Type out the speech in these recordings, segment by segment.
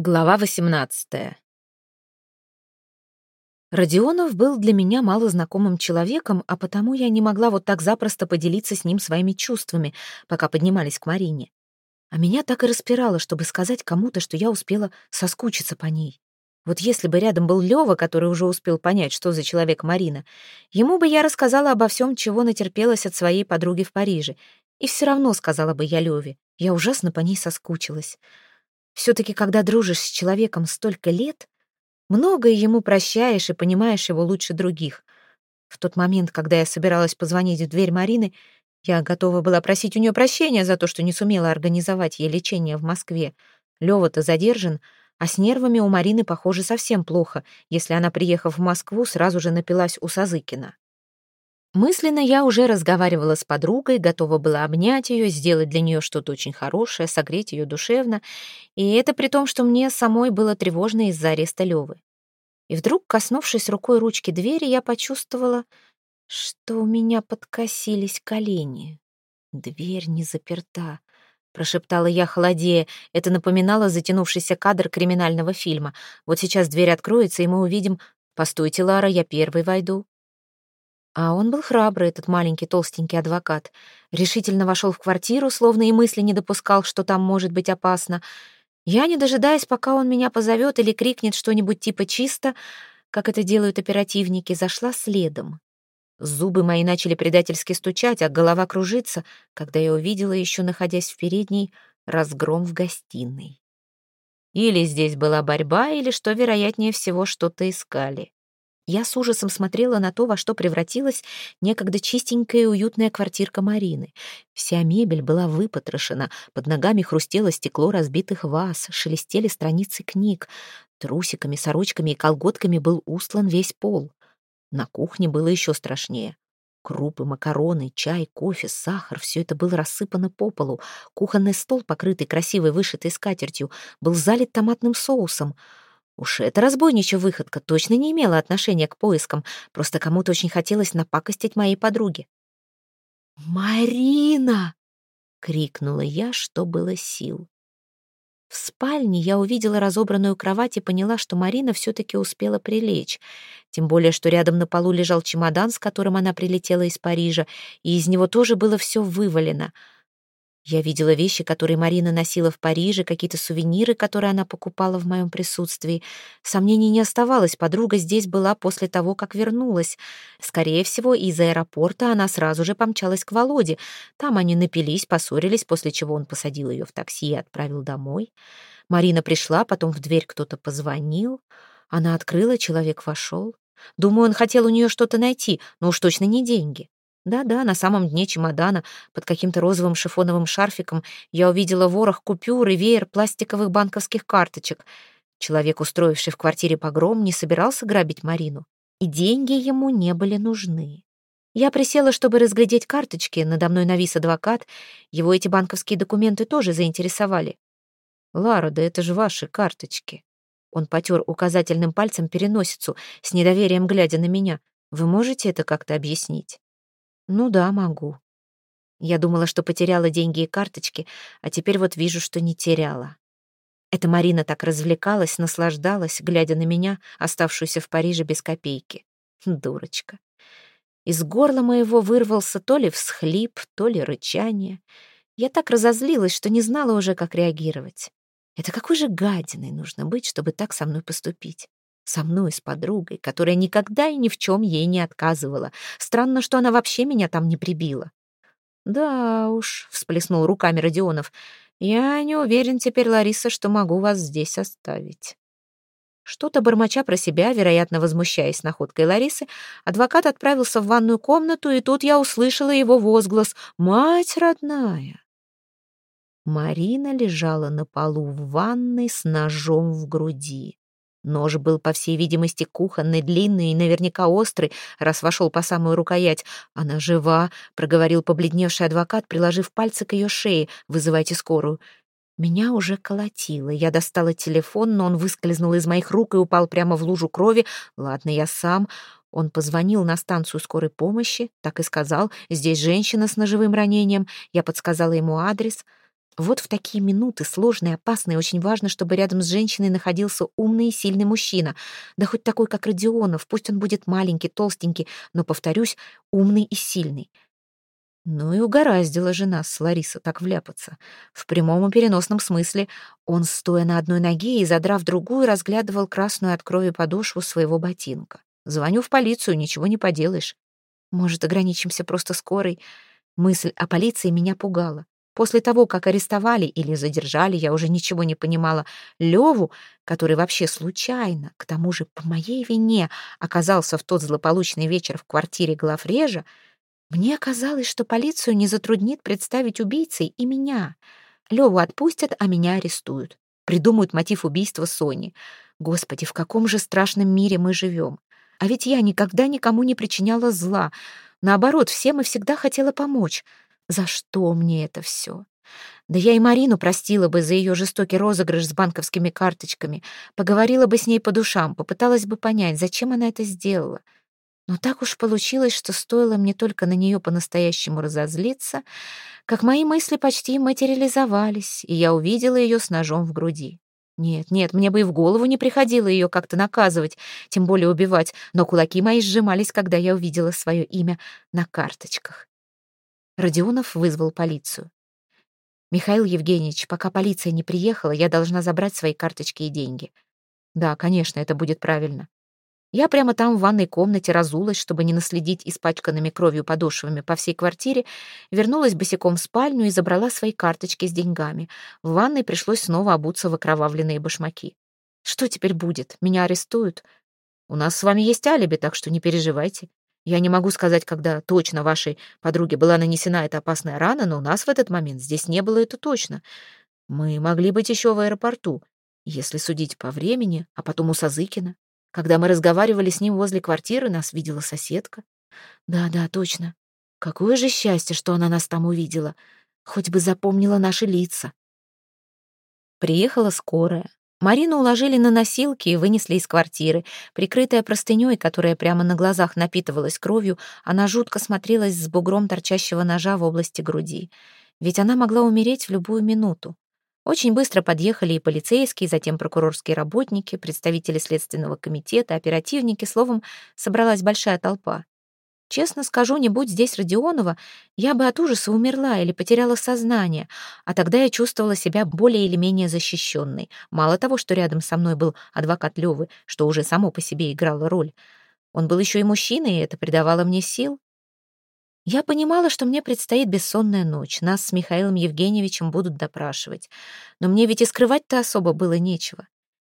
Глава 18. Родионов был для меня малознакомым человеком, а потому я не могла вот так запросто поделиться с ним своими чувствами, пока поднимались к Марине. А меня так и распирало, чтобы сказать кому-то, что я успела соскучиться по ней. Вот если бы рядом был Лёва, который уже успел понять, что за человек Марина, ему бы я рассказала обо всем, чего натерпелась от своей подруги в Париже. И все равно сказала бы я Лёве, я ужасно по ней соскучилась. Все-таки, когда дружишь с человеком столько лет, многое ему прощаешь и понимаешь его лучше других. В тот момент, когда я собиралась позвонить в дверь Марины, я готова была просить у нее прощения за то, что не сумела организовать ей лечение в Москве. Лёва-то задержан, а с нервами у Марины, похоже, совсем плохо, если она, приехав в Москву, сразу же напилась у Сазыкина. Мысленно я уже разговаривала с подругой, готова была обнять ее, сделать для нее что-то очень хорошее, согреть ее душевно, и это при том, что мне самой было тревожно из-за ареста Левы. И вдруг, коснувшись рукой ручки двери, я почувствовала, что у меня подкосились колени. Дверь не заперта, прошептала я, холодея. Это напоминало затянувшийся кадр криминального фильма. Вот сейчас дверь откроется, и мы увидим... «Постойте, Лара, я первый войду». А он был храбрый, этот маленький толстенький адвокат. Решительно вошел в квартиру, словно и мысли не допускал, что там может быть опасно. Я, не дожидаясь, пока он меня позовет или крикнет что-нибудь типа «чисто», как это делают оперативники, зашла следом. Зубы мои начали предательски стучать, а голова кружиться, когда я увидела, еще находясь в передней, разгром в гостиной. Или здесь была борьба, или, что вероятнее всего, что-то искали. Я с ужасом смотрела на то, во что превратилась некогда чистенькая и уютная квартирка Марины. Вся мебель была выпотрошена, под ногами хрустело стекло разбитых ваз, шелестели страницы книг. Трусиками, сорочками и колготками был устлан весь пол. На кухне было еще страшнее. Крупы, макароны, чай, кофе, сахар — все это было рассыпано по полу. Кухонный стол, покрытый красивой вышитой скатертью, был залит томатным соусом — Уж эта разбойничья выходка точно не имела отношения к поискам, просто кому-то очень хотелось напакостить моей подруге. «Марина!» — крикнула я, что было сил. В спальне я увидела разобранную кровать и поняла, что Марина все-таки успела прилечь. Тем более, что рядом на полу лежал чемодан, с которым она прилетела из Парижа, и из него тоже было все вывалено — я видела вещи, которые Марина носила в Париже, какие-то сувениры, которые она покупала в моем присутствии. Сомнений не оставалось, подруга здесь была после того, как вернулась. Скорее всего, из аэропорта она сразу же помчалась к Володе. Там они напились, поссорились, после чего он посадил ее в такси и отправил домой. Марина пришла, потом в дверь кто-то позвонил. Она открыла, человек вошел. Думаю, он хотел у нее что-то найти, но уж точно не деньги. Да-да, на самом дне чемодана, под каким-то розовым шифоновым шарфиком, я увидела ворох купюр и веер пластиковых банковских карточек. Человек, устроивший в квартире погром, не собирался грабить Марину, и деньги ему не были нужны. Я присела, чтобы разглядеть карточки, надо мной навис адвокат, его эти банковские документы тоже заинтересовали. «Лара, да это же ваши карточки». Он потер указательным пальцем переносицу, с недоверием глядя на меня. «Вы можете это как-то объяснить?» Ну да, могу. Я думала, что потеряла деньги и карточки, а теперь вот вижу, что не теряла. Эта Марина так развлекалась, наслаждалась, глядя на меня, оставшуюся в Париже без копейки. Дурочка. Из горла моего вырвался то ли всхлип, то ли рычание. Я так разозлилась, что не знала уже, как реагировать. Это какой же гадиной нужно быть, чтобы так со мной поступить? Со мной, с подругой, которая никогда и ни в чем ей не отказывала. Странно, что она вообще меня там не прибила. «Да уж», — всплеснул руками Родионов, — «я не уверен теперь, Лариса, что могу вас здесь оставить». Что-то бормоча про себя, вероятно, возмущаясь находкой Ларисы, адвокат отправился в ванную комнату, и тут я услышала его возглас «Мать родная!». Марина лежала на полу в ванной с ножом в груди. Нож был, по всей видимости, кухонный, длинный и наверняка острый, раз вошел по самую рукоять. «Она жива», — проговорил побледневший адвокат, приложив пальцы к ее шее. «Вызывайте скорую». Меня уже колотило. Я достала телефон, но он выскользнул из моих рук и упал прямо в лужу крови. Ладно, я сам. Он позвонил на станцию скорой помощи, так и сказал. Здесь женщина с ножевым ранением. Я подсказала ему адрес. Вот в такие минуты, сложные, опасные, очень важно, чтобы рядом с женщиной находился умный и сильный мужчина. Да хоть такой, как Родионов, пусть он будет маленький, толстенький, но, повторюсь, умный и сильный. Ну и угораздила жена с Лариса так вляпаться. В прямом и переносном смысле он, стоя на одной ноге и задрав другую, разглядывал красную от крови подошву своего ботинка. Звоню в полицию, ничего не поделаешь. Может, ограничимся просто скорой? Мысль о полиции меня пугала. После того, как арестовали или задержали, я уже ничего не понимала. Леву, который вообще случайно, к тому же по моей вине, оказался в тот злополучный вечер в квартире главрежа, мне казалось, что полицию не затруднит представить убийцей и меня. Леву отпустят, а меня арестуют. Придумают мотив убийства Сони. Господи, в каком же страшном мире мы живем. А ведь я никогда никому не причиняла зла. Наоборот, всем и всегда хотела помочь. За что мне это все? Да я и Марину простила бы за ее жестокий розыгрыш с банковскими карточками, поговорила бы с ней по душам, попыталась бы понять, зачем она это сделала. Но так уж получилось, что стоило мне только на нее по-настоящему разозлиться, как мои мысли почти материализовались, и я увидела ее с ножом в груди. Нет, нет, мне бы и в голову не приходило ее как-то наказывать, тем более убивать, но кулаки мои сжимались, когда я увидела свое имя на карточках. Родионов вызвал полицию. «Михаил Евгеньевич, пока полиция не приехала, я должна забрать свои карточки и деньги». «Да, конечно, это будет правильно». Я прямо там в ванной комнате разулась, чтобы не наследить испачканными кровью подошвами по всей квартире, вернулась босиком в спальню и забрала свои карточки с деньгами. В ванной пришлось снова обуться в окровавленные башмаки. «Что теперь будет? Меня арестуют?» «У нас с вами есть алиби, так что не переживайте. Я не могу сказать, когда точно вашей подруге была нанесена эта опасная рана, но у нас в этот момент здесь не было это точно. Мы могли быть еще в аэропорту, если судить по времени, а потом у Сазыкина. Когда мы разговаривали с ним возле квартиры, нас видела соседка. Да-да, точно. Какое же счастье, что она нас там увидела. Хоть бы запомнила наши лица. Приехала скорая. Марину уложили на носилки и вынесли из квартиры. Прикрытая простыней, которая прямо на глазах напитывалась кровью, она жутко смотрелась с бугром торчащего ножа в области груди. Ведь она могла умереть в любую минуту. Очень быстро подъехали и полицейские, затем прокурорские работники, представители следственного комитета, оперативники, словом, собралась большая толпа. Честно скажу, не будь здесь Родионова, я бы от ужаса умерла или потеряла сознание, а тогда я чувствовала себя более или менее защищенной. Мало того, что рядом со мной был адвокат Левы, что уже само по себе играло роль. Он был еще и мужчиной, и это придавало мне сил. Я понимала, что мне предстоит бессонная ночь, нас с Михаилом Евгеньевичем будут допрашивать. Но мне ведь и скрывать-то особо было нечего.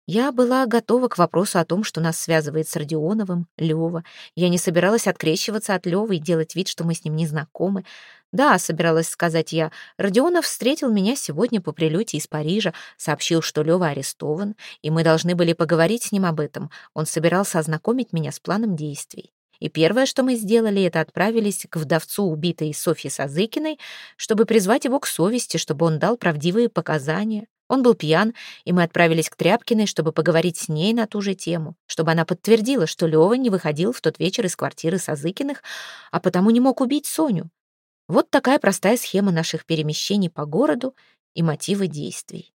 Я была готова к вопросу о том, что нас связывает с Родионовым, Лёва. Я не собиралась открещиваться от Лёвы и делать вид, что мы с ним не знакомы. Да, собиралась сказать я, Родионов встретил меня сегодня по прилете из Парижа, сообщил, что Лёва арестован, и мы должны были поговорить с ним об этом. Он собирался ознакомить меня с планом действий. И первое, что мы сделали, это отправились к вдовцу убитой Софьи Сазыкиной, чтобы призвать его к совести, чтобы он дал правдивые показания. Он был пьян, и мы отправились к Тряпкиной, чтобы поговорить с ней на ту же тему, чтобы она подтвердила, что Лёва не выходил в тот вечер из квартиры Сазыкиных, а потому не мог убить Соню. Вот такая простая схема наших перемещений по городу и мотивы действий.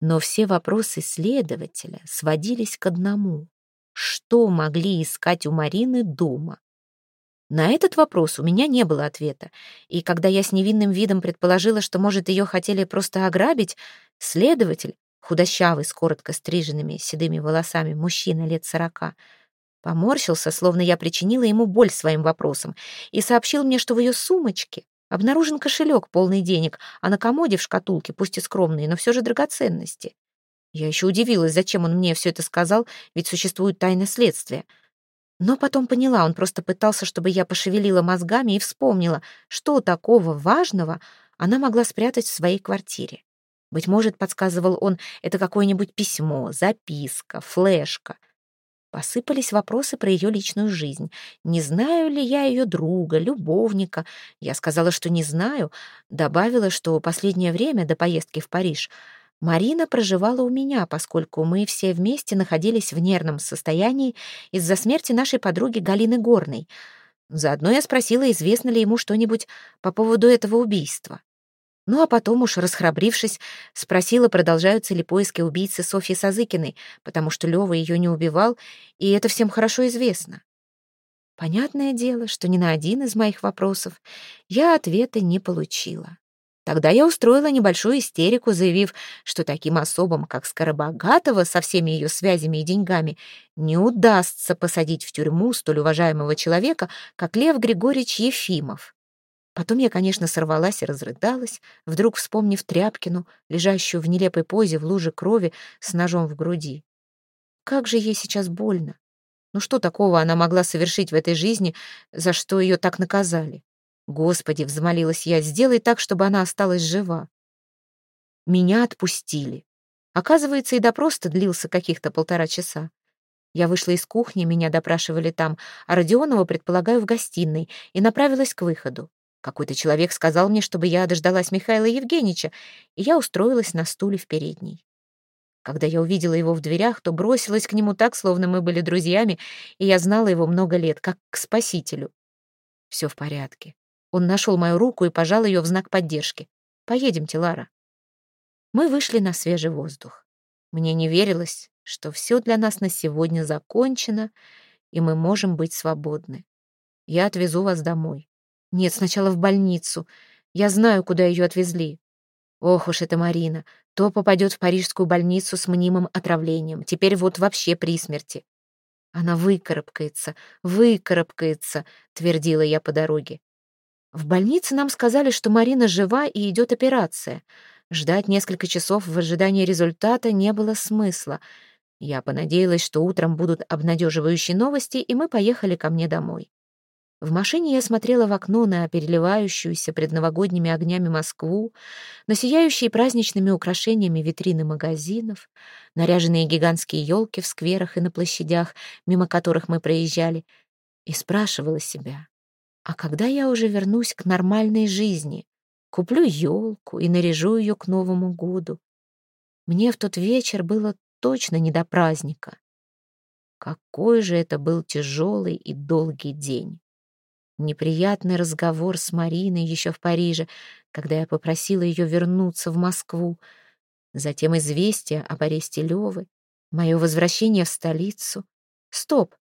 Но все вопросы следователя сводились к одному. Что могли искать у Марины дома? На этот вопрос у меня не было ответа, и когда я с невинным видом предположила, что, может, ее хотели просто ограбить, следователь, худощавый, с коротко стриженными седыми волосами, мужчина лет сорока, поморщился, словно я причинила ему боль своим вопросом, и сообщил мне, что в ее сумочке обнаружен кошелек, полный денег, а на комоде в шкатулке, пусть и скромные, но все же драгоценности. Я еще удивилась, зачем он мне все это сказал, ведь существует тайна следствия. Но потом поняла, он просто пытался, чтобы я пошевелила мозгами и вспомнила, что такого важного она могла спрятать в своей квартире. Быть может, подсказывал он, это какое-нибудь письмо, записка, флешка. Посыпались вопросы про ее личную жизнь. Не знаю ли я ее друга, любовника? Я сказала, что не знаю. Добавила, что последнее время до поездки в Париж — Марина проживала у меня, поскольку мы все вместе находились в нервном состоянии из-за смерти нашей подруги Галины Горной. Заодно я спросила, известно ли ему что-нибудь по поводу этого убийства. Ну а потом уж, расхрабрившись, спросила, продолжаются ли поиски убийцы Софьи Сазыкиной, потому что Лёва её не убивал, и это всем хорошо известно. Понятное дело, что ни на один из моих вопросов я ответа не получила. Тогда я устроила небольшую истерику, заявив, что таким особам, как Скоробогатова, со всеми ее связями и деньгами, не удастся посадить в тюрьму столь уважаемого человека, как Лев Григорьевич Ефимов. Потом я, конечно, сорвалась и разрыдалась, вдруг вспомнив Тряпкину, лежащую в нелепой позе в луже крови с ножом в груди. Как же ей сейчас больно. Ну что такого она могла совершить в этой жизни, за что ее так наказали? Господи, взмолилась я, сделай так, чтобы она осталась жива. Меня отпустили. Оказывается, и допрос-то длился каких-то полтора часа. Я вышла из кухни, меня допрашивали там, а Родионова, предполагаю, в гостиной, и направилась к выходу. Какой-то человек сказал мне, чтобы я дождалась Михаила Евгеньевича, и я устроилась на стуле в передней. Когда я увидела его в дверях, то бросилась к нему так, словно мы были друзьями, и я знала его много лет, как к спасителю. Все в порядке. Он нашел мою руку и пожал ее в знак поддержки. «Поедемте, Лара». Мы вышли на свежий воздух. Мне не верилось, что все для нас на сегодня закончено, и мы можем быть свободны. Я отвезу вас домой. Нет, сначала в больницу. Я знаю, куда ее отвезли. Ох уж это Марина. То попадет в парижскую больницу с мнимым отравлением. Теперь вот вообще при смерти. Она выкарабкается, выкарабкается, твердила я по дороге. В больнице нам сказали, что Марина жива и идет операция. Ждать несколько часов в ожидании результата не было смысла. Я понадеялась, что утром будут обнадеживающие новости, и мы поехали ко мне домой. В машине я смотрела в окно на переливающуюся предновогодними огнями Москву, на сияющие праздничными украшениями витрины магазинов, наряженные гигантские елки в скверах и на площадях, мимо которых мы проезжали, и спрашивала себя, а когда я уже вернусь к нормальной жизни? Куплю елку и наряжу ее к Новому году. Мне в тот вечер было точно не до праздника. Какой же это был тяжелый и долгий день. Неприятный разговор с Мариной еще в Париже, когда я попросила ее вернуться в Москву. Затем известие об аресте Левы, мое возвращение в столицу. Стоп!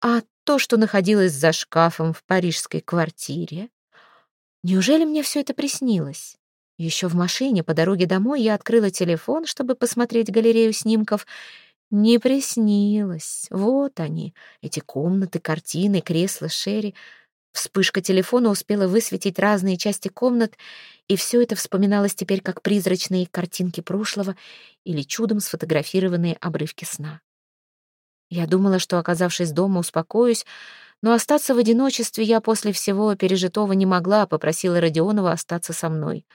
А то, что находилось за шкафом в парижской квартире. Неужели мне все это приснилось? Еще в машине по дороге домой я открыла телефон, чтобы посмотреть галерею снимков. Не приснилось. Вот они, эти комнаты, картины, кресла Шерри. Вспышка телефона успела высветить разные части комнат, и все это вспоминалось теперь как призрачные картинки прошлого или чудом сфотографированные обрывки сна. Я думала, что, оказавшись дома, успокоюсь, но остаться в одиночестве я после всего пережитого не могла, попросила Родионова остаться со мной.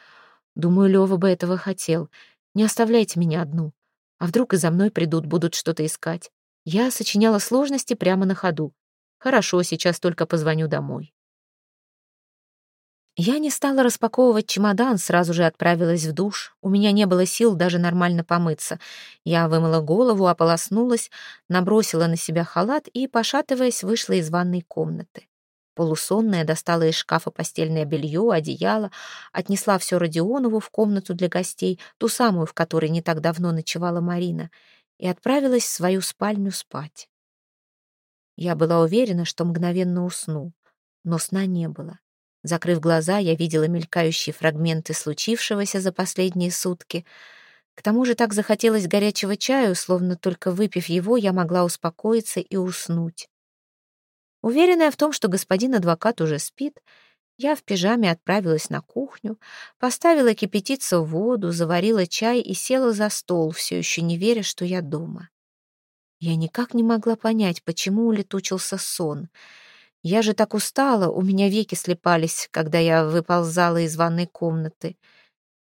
Думаю, Лёва бы этого хотел. Не оставляйте меня одну. А вдруг и за мной придут, будут что-то искать? Я сочиняла сложности прямо на ходу. Хорошо, сейчас только позвоню домой. Я не стала распаковывать чемодан, сразу же отправилась в душ. У меня не было сил даже нормально помыться. Я вымыла голову, ополоснулась, набросила на себя халат и, пошатываясь, вышла из ванной комнаты. Полусонная достала из шкафа постельное белье, одеяло, отнесла все Родионову в комнату для гостей, ту самую, в которой не так давно ночевала Марина, и отправилась в свою спальню спать. Я была уверена, что мгновенно усну, но сна не было. Закрыв глаза, я видела мелькающие фрагменты случившегося за последние сутки. К тому же так захотелось горячего чаю, словно только выпив его, я могла успокоиться и уснуть. Уверенная в том, что господин адвокат уже спит, я в пижаме отправилась на кухню, поставила кипятиться воду, заварила чай и села за стол, все еще не веря, что я дома. Я никак не могла понять, почему улетучился сон — я же так устала, у меня веки слепались, когда я выползала из ванной комнаты.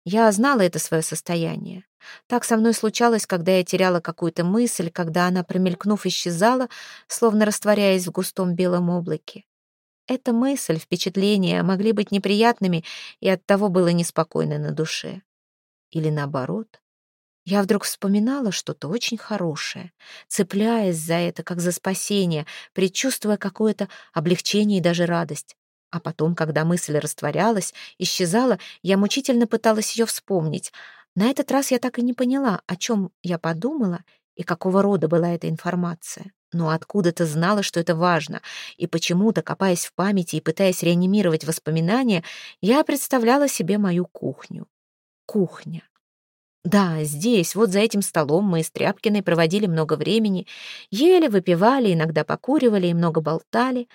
Я знала это свое состояние. Так со мной случалось, когда я теряла какую-то мысль, когда она, промелькнув, исчезала, словно растворяясь в густом белом облаке. Эта мысль, впечатления могли быть неприятными, и оттого было неспокойно на душе. Или наоборот, я вдруг вспоминала что-то очень хорошее, цепляясь за это, как за спасение, предчувствуя какое-то облегчение и даже радость. А потом, когда мысль растворялась, исчезала, я мучительно пыталась ее вспомнить. На этот раз я так и не поняла, о чем я подумала и какого рода была эта информация. Но откуда-то знала, что это важно, и почему-то, копаясь в памяти и пытаясь реанимировать воспоминания, я представляла себе мою кухню. Кухня. Да, здесь, вот за этим столом мы с Тряпкиной проводили много времени, ели, выпивали, иногда покуривали и много болтали,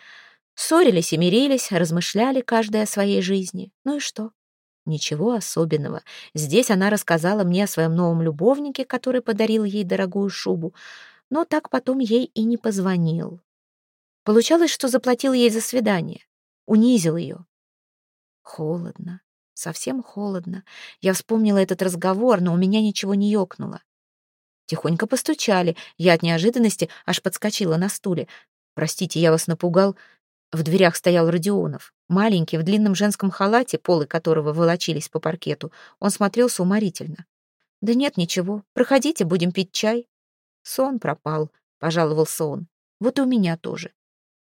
ссорились и мирились, размышляли каждая о своей жизни. Ну и что? Ничего особенного. Здесь она рассказала мне о своем новом любовнике, который подарил ей дорогую шубу, но так потом ей и не позвонил. Получалось, что заплатил ей за свидание, унизил ее. Холодно, совсем холодно. Я вспомнила этот разговор, но у меня ничего не ёкнуло. Тихонько постучали. Я от неожиданности аж подскочила на стуле. «Простите, я вас напугал. В дверях стоял Родионов. Маленький, в длинном женском халате, полы которого волочились по паркету. Он смотрелся уморительно. «Да нет, ничего. Проходите, будем пить чай». «Сон пропал», — пожаловался он. «Вот и у меня тоже.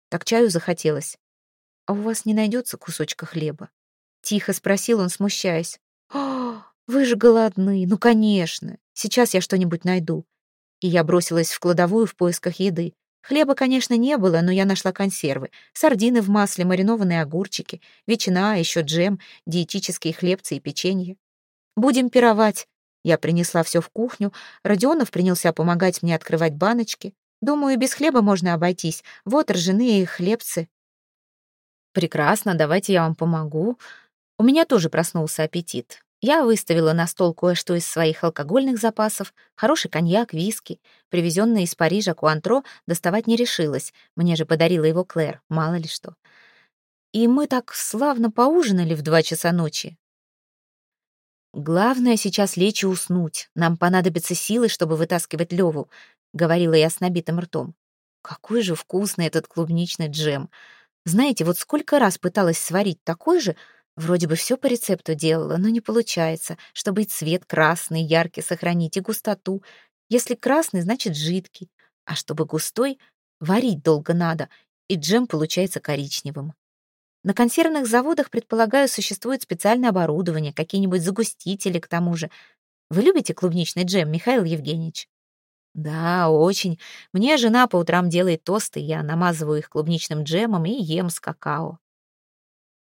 Так чаю захотелось. А у вас не найдется кусочка хлеба?» Тихо спросил он, смущаясь. «О, вы же голодны. Ну, конечно. Сейчас я что-нибудь найду». И я бросилась в кладовую в поисках еды. Хлеба, конечно, не было, но я нашла консервы. Сардины в масле, маринованные огурчики, ветчина, а еще джем, диетические хлебцы и печенье. «Будем пировать». Я принесла все в кухню. Родионов принялся помогать мне открывать баночки. Думаю, без хлеба можно обойтись. Вот ржаные хлебцы. Прекрасно, давайте я вам помогу. У меня тоже проснулся аппетит. Я выставила на стол кое-что из своих алкогольных запасов, хороший коньяк, виски. Привезенный из Парижа Куантро доставать не решилась, мне же подарила его Клэр, мало ли что. И мы так славно поужинали в два часа ночи. «Главное сейчас лечь и уснуть. Нам понадобятся силы, чтобы вытаскивать Леву», — говорила я с набитым ртом. «Какой же вкусный этот клубничный джем! Знаете, вот сколько раз пыталась сварить такой же, Вроде бы все по рецепту делала, но не получается, чтобы и цвет красный, яркий сохранить, и густоту. Если красный, значит жидкий, а чтобы густой, варить долго надо, и джем получается коричневым. На консервных заводах, предполагаю, существует специальное оборудование, какие-нибудь загустители к тому же. Вы любите клубничный джем, Михаил Евгеньевич? Да, очень. Мне жена по утрам делает тосты, я намазываю их клубничным джемом и ем с какао.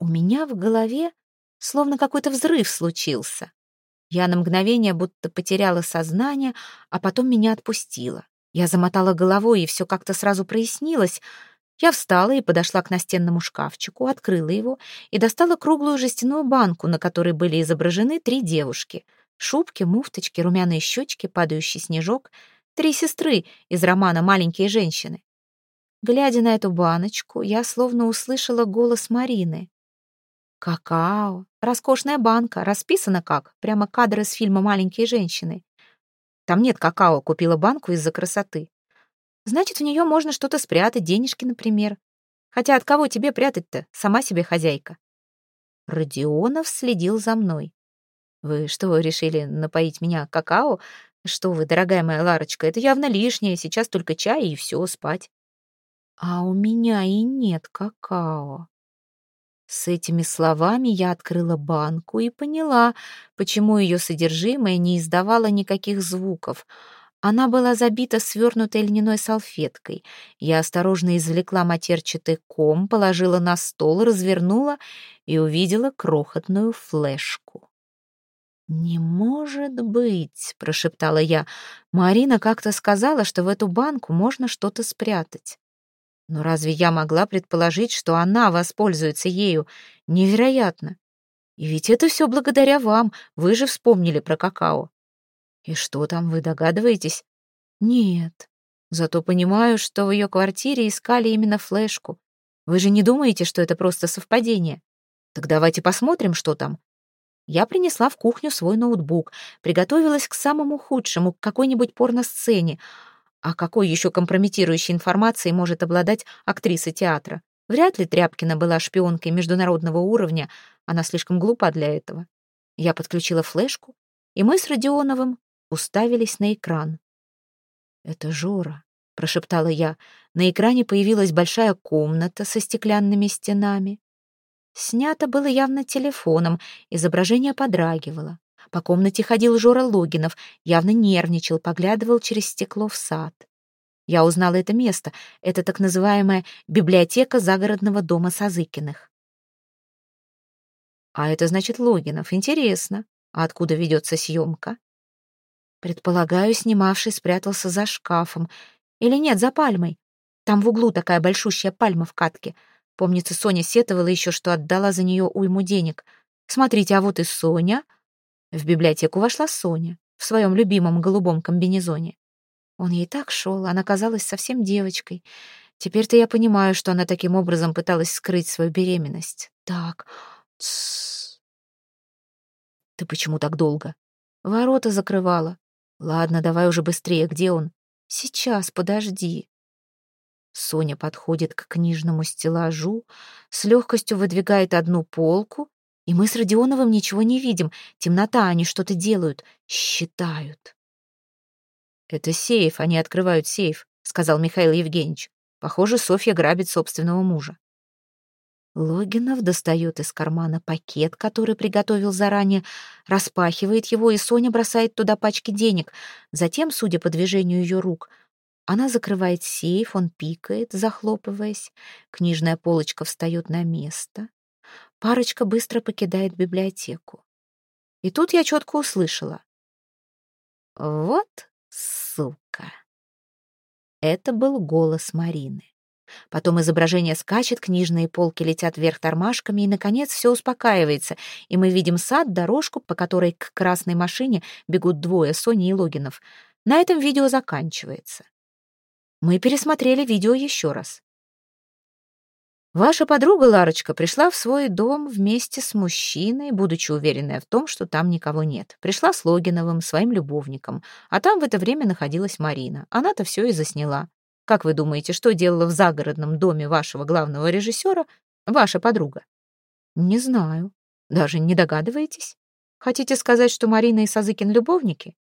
У меня в голове словно какой-то взрыв случился. Я на мгновение будто потеряла сознание, а потом меня отпустило. Я замотала головой, и все как-то сразу прояснилось. Я встала и подошла к настенному шкафчику, открыла его и достала круглую жестяную банку, на которой были изображены три девушки. Шубки, муфточки, румяные щечки, падающий снежок. Три сестры из романа «Маленькие женщины». Глядя на эту баночку, я словно услышала голос Марины. Какао. Роскошная банка. Расписано как. Прямо кадр из фильма «Маленькие женщины». Там нет какао, купила банку из-за красоты. Значит, в нее можно что-то спрятать, денежки, например. Хотя от кого тебе прятать-то? Сама себе хозяйка. Родионов следил за мной. Вы что, решили напоить меня какао? Что вы, дорогая моя Ларочка, это явно лишнее. Сейчас только чай и все, спать. А у меня и нет какао. С этими словами я открыла банку и поняла, почему ее содержимое не издавало никаких звуков. Она была забита свернутой льняной салфеткой. Я осторожно извлекла матерчатый ком, положила на стол, развернула и увидела крохотную флешку. «Не может быть!» — прошептала я. Марина как-то сказала, что в эту банку можно что-то спрятать. Но разве я могла предположить, что она воспользуется ею? Невероятно. И ведь это все благодаря вам. Вы же вспомнили про какао. И что там, вы догадываетесь? Нет. Зато понимаю, что в ее квартире искали именно флешку. Вы же не думаете, что это просто совпадение? Так давайте посмотрим, что там. Я принесла в кухню свой ноутбук, приготовилась к самому худшему, к какой-нибудь порносцене, а какой еще компрометирующей информацией может обладать актриса театра? Вряд ли Тряпкина была шпионкой международного уровня, она слишком глупа для этого. Я подключила флешку, и мы с Родионовым уставились на экран. «Это Жора», — прошептала я. На экране появилась большая комната со стеклянными стенами. Снято было явно телефоном, изображение подрагивало. По комнате ходил Жора Логинов, явно нервничал, поглядывал через стекло в сад. Я узнала это место. Это так называемая библиотека загородного дома Сазыкиных. А это значит Логинов. Интересно. А откуда ведется съемка? Предполагаю, снимавший спрятался за шкафом. Или нет, за пальмой. Там в углу такая большущая пальма в катке. Помнится, Соня сетовала еще, что отдала за нее уйму денег. Смотрите, а вот и Соня. В библиотеку вошла Соня в своем любимом голубом комбинезоне. Он ей так шел, она казалась совсем девочкой. Теперь-то я понимаю, что она таким образом пыталась скрыть свою беременность. Так, тссс. Ты почему так долго? Ворота закрывала. Ладно, давай уже быстрее, где он? Сейчас, подожди. Соня подходит к книжному стеллажу, с легкостью выдвигает одну полку, и мы с Родионовым ничего не видим. Темнота, они что-то делают, считают. «Это сейф, они открывают сейф», — сказал Михаил Евгеньевич. «Похоже, Софья грабит собственного мужа». Логинов достает из кармана пакет, который приготовил заранее, распахивает его, и Соня бросает туда пачки денег. Затем, судя по движению ее рук, она закрывает сейф, он пикает, захлопываясь. Книжная полочка встает на место. Парочка быстро покидает библиотеку. И тут я четко услышала. «Вот сука!» Это был голос Марины. Потом изображение скачет, книжные полки летят вверх тормашками, и, наконец, все успокаивается, и мы видим сад, дорожку, по которой к красной машине бегут двое, Сони и Логинов. На этом видео заканчивается. Мы пересмотрели видео еще раз. Ваша подруга Ларочка пришла в свой дом вместе с мужчиной, будучи уверенная в том, что там никого нет. Пришла с Логиновым, своим любовником, а там в это время находилась Марина. Она-то все и засняла. Как вы думаете, что делала в загородном доме вашего главного режиссера ваша подруга? Не знаю. Даже не догадываетесь? Хотите сказать, что Марина и Сазыкин любовники?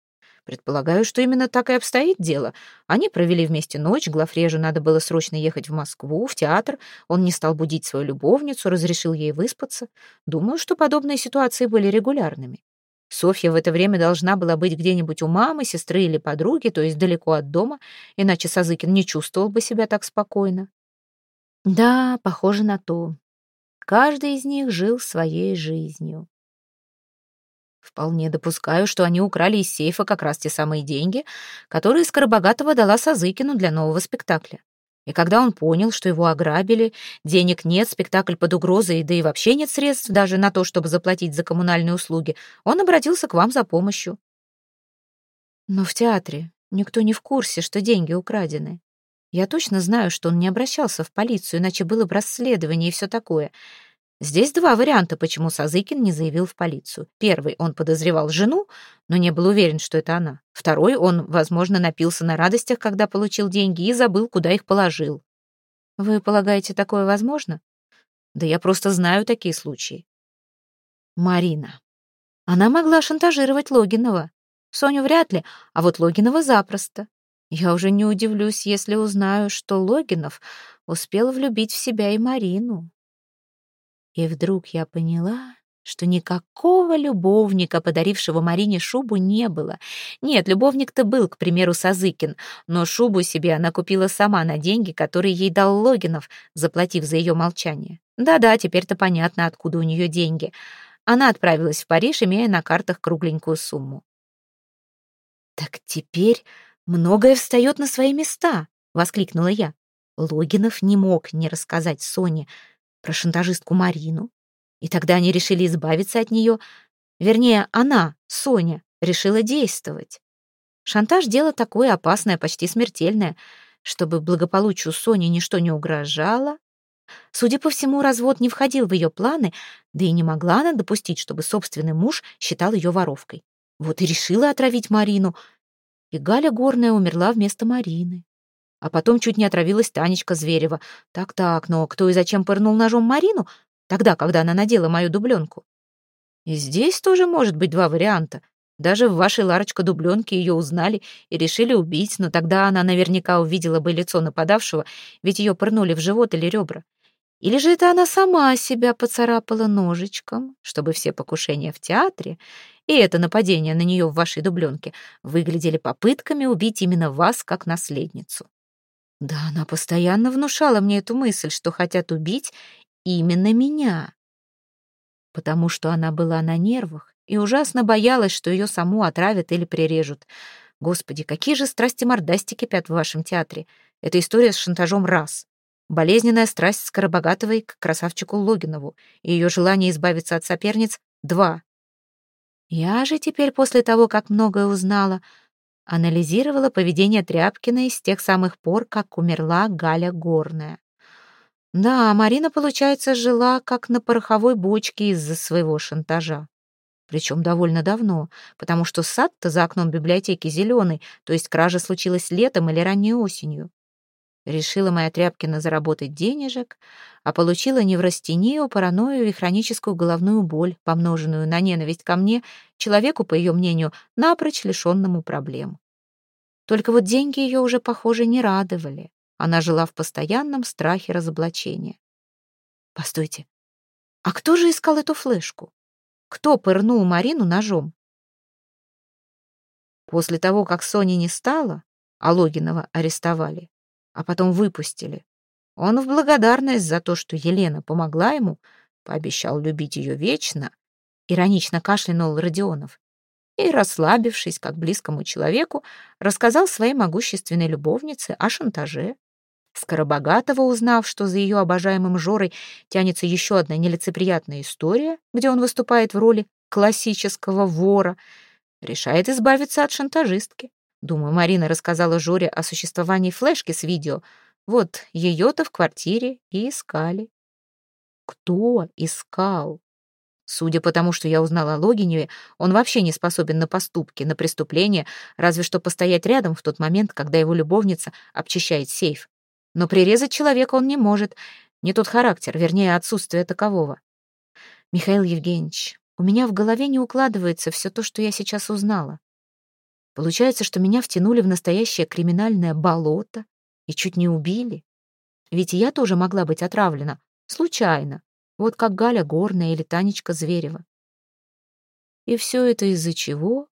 Предполагаю, что именно так и обстоит дело. Они провели вместе ночь, Глафрежу надо было срочно ехать в Москву, в театр. Он не стал будить свою любовницу, разрешил ей выспаться. Думаю, что подобные ситуации были регулярными. Софья в это время должна была быть где-нибудь у мамы, сестры или подруги, то есть далеко от дома, иначе Сазыкин не чувствовал бы себя так спокойно. Да, похоже на то. Каждый из них жил своей жизнью. Вполне допускаю, что они украли из сейфа как раз те самые деньги, которые Скоробогатова дала Сазыкину для нового спектакля. И когда он понял, что его ограбили, денег нет, спектакль под угрозой, да и вообще нет средств даже на то, чтобы заплатить за коммунальные услуги, он обратился к вам за помощью. Но в театре никто не в курсе, что деньги украдены. Я точно знаю, что он не обращался в полицию, иначе было бы расследование и все такое. Здесь два варианта, почему Сазыкин не заявил в полицию. Первый, он подозревал жену, но не был уверен, что это она. Второй, он, возможно, напился на радостях, когда получил деньги, и забыл, куда их положил. Вы полагаете, такое возможно? Да я просто знаю такие случаи. Марина. Она могла шантажировать Логинова. Соню вряд ли, а вот Логинова запросто. Я уже не удивлюсь, если узнаю, что Логинов успел влюбить в себя и Марину. И вдруг я поняла, что никакого любовника, подарившего Марине шубу, не было. Нет, любовник-то был, к примеру, Сазыкин, но шубу себе она купила сама на деньги, которые ей дал Логинов, заплатив за ее молчание. Да-да, теперь-то понятно, откуда у нее деньги. Она отправилась в Париж, имея на картах кругленькую сумму. «Так теперь многое встает на свои места», — воскликнула я. Логинов не мог не рассказать Соне, про шантажистку Марину. И тогда они решили избавиться от нее. Вернее, она, Соня, решила действовать. Шантаж — дело такое опасное, почти смертельное. Чтобы благополучию Сони ничто не угрожало, Судя по всему, развод не входил в ее планы, да и не могла она допустить, чтобы собственный муж считал ее воровкой. Вот и решила отравить Марину. И Галя Горная умерла вместо Марины. А потом чуть не отравилась Танечка Зверева. Так-так, но кто и зачем пырнул ножом Марину? Тогда, когда она надела мою дубленку. И здесь тоже может быть два варианта. Даже в вашей Ларочка дубленке ее узнали и решили убить, но тогда она наверняка увидела бы лицо нападавшего, ведь ее пырнули в живот или ребра. Или же это она сама себя поцарапала ножичком, чтобы все покушения в театре и это нападение на нее в вашей дубленке выглядели попытками убить именно вас как наследницу? Да, она постоянно внушала мне эту мысль, что хотят убить именно меня. Потому что она была на нервах и ужасно боялась, что ее саму отравят или прирежут. Господи, какие же страсти-мордасти кипят в вашем театре. Эта история с шантажом раз. Болезненная страсть Скоробогатовой к красавчику Логинову и ее желание избавиться от соперниц — два. Я же теперь, после того, как многое узнала, анализировала поведение Тряпкиной с тех самых пор, как умерла Галя Горная. Да, Марина, получается, жила как на пороховой бочке из-за своего шантажа. Причем довольно давно, потому что сад-то за окном библиотеки зеленый, то есть кража случилась летом или ранней осенью. Решила моя Тряпкина заработать денежек, а получила неврастению, паранойю и хроническую головную боль, помноженную на ненависть ко мне, человеку, по ее мнению, напрочь лишенному проблем. Только вот деньги ее уже, похоже, не радовали. Она жила в постоянном страхе разоблачения. Постойте, а кто же искал эту флешку? Кто пырнул Марину ножом? После того, как Сони не стало, а Логинова арестовали, а потом выпустили. Он в благодарность за то, что Елена помогла ему, пообещал любить ее вечно, иронично кашлянул Родионов и, расслабившись, как близкому человеку, рассказал своей могущественной любовнице о шантаже. Скоробогатого, узнав, что за ее обожаемым Жорой тянется еще одна нелицеприятная история, где он выступает в роли классического вора, решает избавиться от шантажистки. Думаю, Марина рассказала Жоре о существовании флешки с видео. Вот ее-то в квартире и искали. Кто искал? Судя по тому, что я узнала о Логиневе, он вообще не способен на поступки, на преступления, разве что постоять рядом в тот момент, когда его любовница обчищает сейф. Но прирезать человека он не может. Не тот характер, вернее, отсутствие такового. Михаил Евгеньевич, у меня в голове не укладывается все то, что я сейчас узнала. Получается, что меня втянули в настоящее криминальное болото и чуть не убили. Ведь я тоже могла быть отравлена. Случайно. Вот как Галя Горная или Танечка Зверева. И все это из-за чего?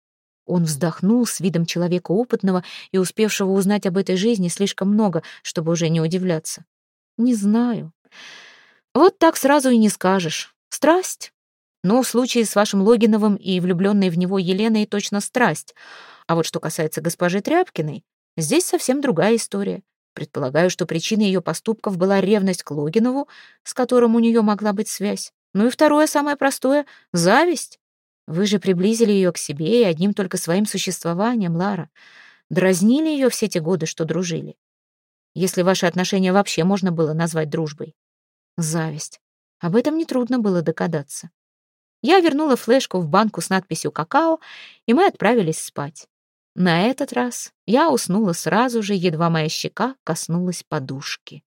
Он вздохнул с видом человека опытного и успевшего узнать об этой жизни слишком много, чтобы уже не удивляться. Не знаю. Вот так сразу и не скажешь. Страсть. Но в случае с вашим Логиновым и влюбленной в него Еленой точно страсть — а вот что касается госпожи Тряпкиной, здесь совсем другая история. Предполагаю, что причиной ее поступков была ревность к Логинову, с которым у нее могла быть связь. Ну и второе, самое простое — зависть. Вы же приблизили ее к себе и одним только своим существованием, Лара. Дразнили ее все те годы, что дружили. Если ваши отношения вообще можно было назвать дружбой. Зависть. Об этом нетрудно было догадаться. Я вернула флешку в банку с надписью «Какао», и мы отправились спать. На этот раз я уснула сразу же, едва моя щека коснулась подушки.